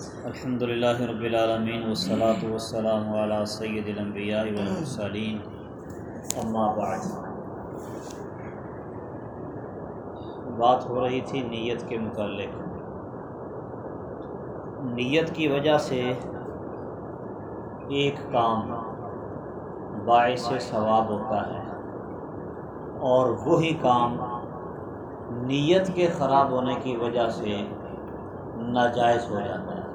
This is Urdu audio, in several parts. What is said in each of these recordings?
الحمد للہ رب العالمین والصلاة والسلام علی سید الانبیاء والمرسلین. اما بعد. بات ہو رہی تھی نیت کے متعلق. نیت کی وجہ سے ایک کام باعث ثواب ہوتا ہے اور وہی کام نیت کے خراب ہونے کی وجہ سے ناجائز ہو جاتا ہے۔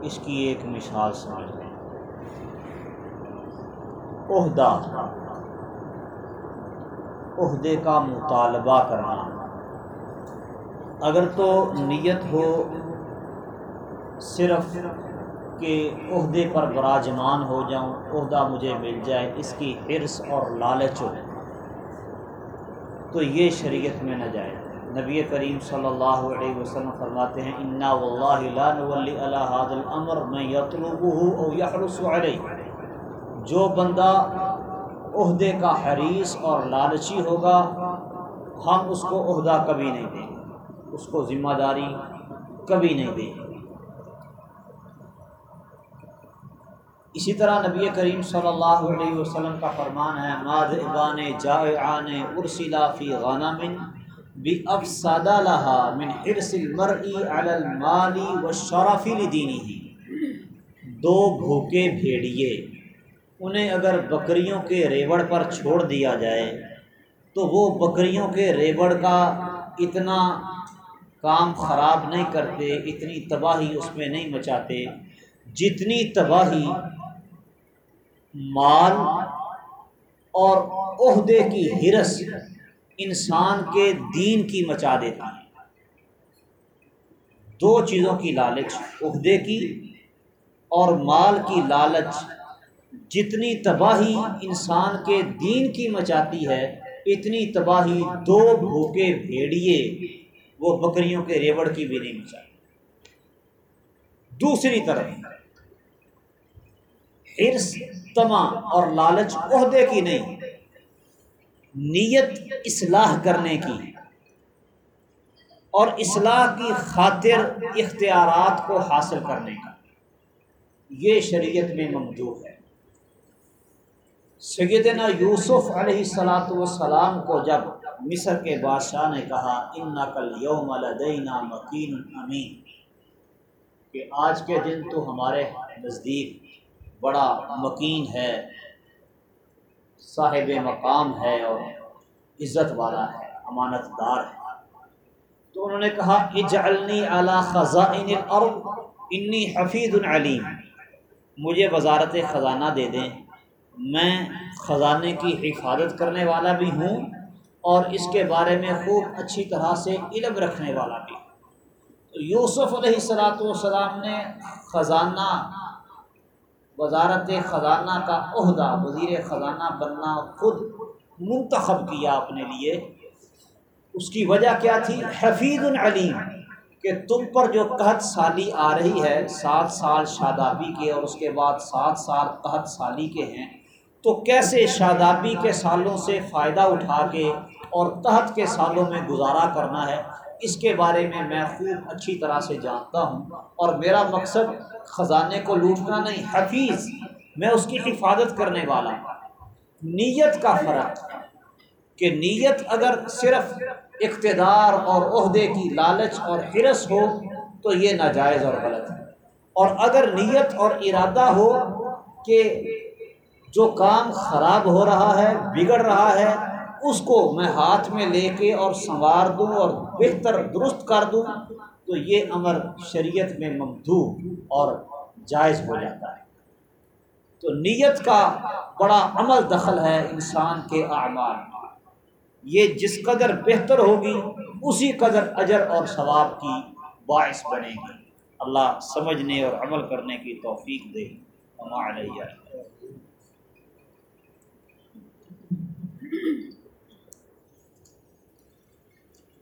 اس کی ایک مثال سمجھ لیں عہدہ۔ عہدے کا مطالبہ کرنا۔ اگر تو نیت ہو صرف کہ عہدے پر براجمان ہو جاؤں، عہدہ مجھے مل جائے، اس کی حرص اور لالچ ہو، تو یہ شریعت میں نہ جائے۔ نبی کریم صلی اللہ علیہ وسلم فرماتے ہیں، انا واللہ لا نولی علی هذا الامر من يطلبه او يحرص علیہ جو بندہ عہدے کا حریص اور لالچی ہوگا، ہم اس کو عہدہ کبھی نہیں دیں گے، اس کو ذمہ داری کبھی نہیں دیں گے۔ اسی طرح نبی کریم صلی اللہ علیہ وسلم کا فرمان ہے ماد ابان جائعان ارسلا فی غنم بافسد لها من حرص المرء على المال والشرف لدينه۔ دو بھوکے بھیڑیے، انہیں اگر بکریوں کے ریوڑ پر چھوڑ دیا جائے، تو وہ بکریوں کے ریوڑ کا اتنا کام خراب نہیں کرتے، اتنی تباہی اس میں نہیں مچاتے۔ جتنی تباہی مال اور عہدے کی حرس انسان کے دین کی مچا دیتی ہے۔ دو چیزوں کی لالچ، عہدے کی اور مال کی لالچ۔ جتنی تباہی انسان کے دین کی مچاتی ہے، اتنی تباہی دو بھوکے بھیڑیے، وہ بکریوں کے ریوڑ کی بھی نہیں مچاتی۔ دوسری طرف حرص تما اور لالچ عہدے کی نہیں۔ نیت اصلاح کرنے کی۔ اور اصلاح کی خاطر اختیارات کو حاصل کرنے کا۔ یہ شریعت میں ممدوع ہے۔ سیدنا یوسف علیہ السلاۃ والسلام کو جب مصر کے بادشاہ نے کہا ان نقل یوم لدینا مکین امین کہ آج کے دن تو ہمارے نزدیک بڑا مکین ہے۔ صاحب مقام ہے اور عزت والا ہے امانت دار ہے۔ تو انہوں نے کہا، اجعلنی اعلیٰ خزائن الارض، انی حفیظ العلیم مجھے وزارت خزانہ دے دیں۔ میں خزانے کی حفاظت کرنے والا بھی ہوں اور اس کے بارے میں خوب اچھی طرح سے علم رکھنے والا بھی۔ تو یوسف علیہ السلاۃ والسلام نے خزانہ وزارت خزانہ کا عہدہ، وزیر خزانہ بننا خود منتخب کیا اپنے لیے۔ اس کی وجہ کیا تھی؟ حفیظ العلیم، کہ تم پر جو قحط سالی آ رہی ہے، سات سال شادابی کے اور اس کے بعد سات سال قحط سالی کے ہیں، تو کیسے شادابی کے سالوں سے فائدہ اٹھا کے اور قحط کے سالوں میں گزارا کرنا ہے؟ اس کے بارے میں میں خوب اچھی طرح سے جانتا ہوں اور میرا مقصد خزانے کو لوٹنا نہیں، حفیظ، میں اس کی حفاظت کرنے والا نیت کا فرق کہ نیت اگر صرف اقتدار اور عہدے کی لالچ اور حرس ہو تو یہ ناجائز اور غلط ہے۔ اور اگر نیت اور ارادہ ہو کہ جو کام خراب ہو رہا ہے، بگڑ رہا ہے اس کو میں ہاتھ میں لے کے اور سنوار دوں اور بہتر درست کر دوں، تو یہ امر شریعت میں ممدو اور جائز ہو جاتا ہے۔ تو نیت کا بڑا عمل دخل ہے انسان کے اعمال۔ یہ جس قدر بہتر ہوگی، اسی قدر اجر اور ثواب کی باعث بنے گی۔ اللہ سمجھنے اور عمل کرنے کی توفیق دے۔ علیہ۔